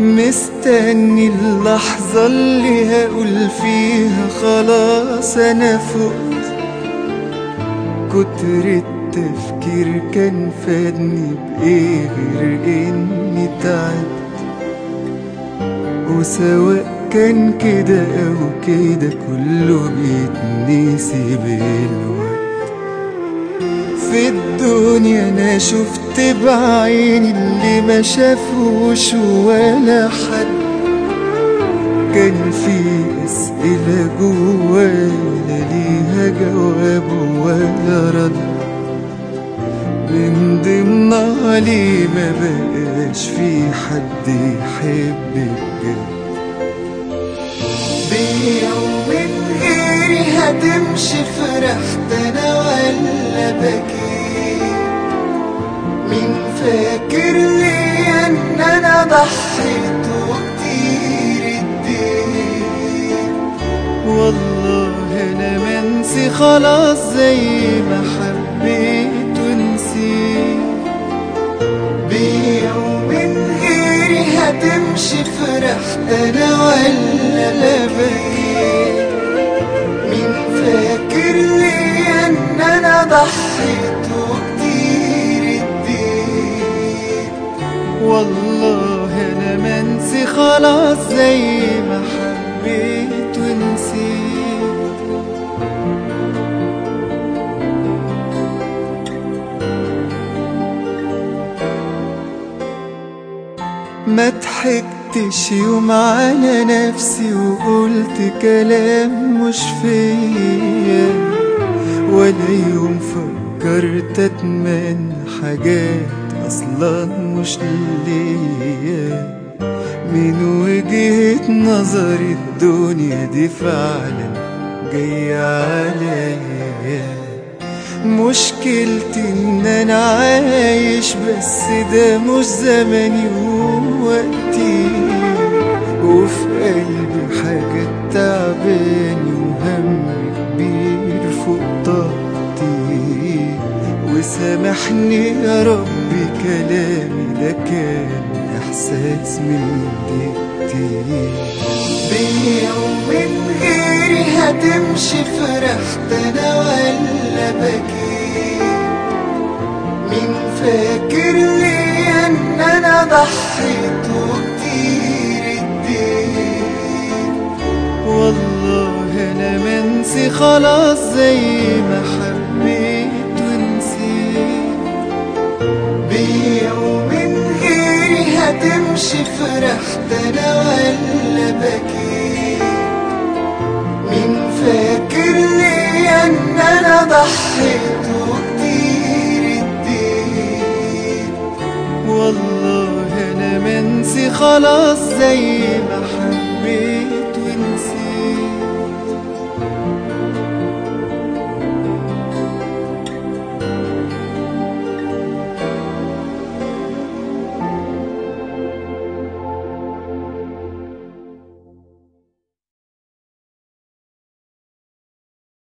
مستني اللحظة اللي هقول فيها خلاص أنا فقت. كتر التفكير كان فادني بإيه غير إني تعبت. وسواء كان كده أو كده كله بيتنسي بالوقت. في الدنيا أنا شفت بعيني اللي ما شافوش ولا حد. كان في أسئلة جوايا لا ليها جواب ولا رد. من ضمنها ليه ما بقاش في حد يحب بجد بيوم من غيري هتمشي فرحت أنا ولا بكيت مين فاكر لي ان أنا ضحيت وكتير اديت والله أنا منسي خلاص زي ما حبيت ونسيت بيوم غيري هتمشي فرحت أنا ولا بكيت والله أنا منسي خلاص زي ما حبيت ونسيت. ما ضحكتش يوم على نفسي وقلت كلام مش فيا. ولا يوم فكرت أتمنى حاجات أصلا مش ليا. من وجهة نظري الدنيا دي فعلا جاية عليا. مشكلتي إن أنا عايش بس ده مش زماني ووقتي. وفي قلبي حاجة تعباني وهم كبير فوق طاقتي. وسامحني يا ربي كلامي ده كان إحساس من دقتي بيوم من غيري هتمشي فرحت أنا ولا بكيت. مين فاكر لي ان أنا ضحيت وكتير اديت والله أنا منسي خلاص زي ما حبيت هتمشي فرحت أنا ولا بكيت مين فاكر لي أن أنا ضحيت وكتير اديت. والله أنا منسي خلاص زي ما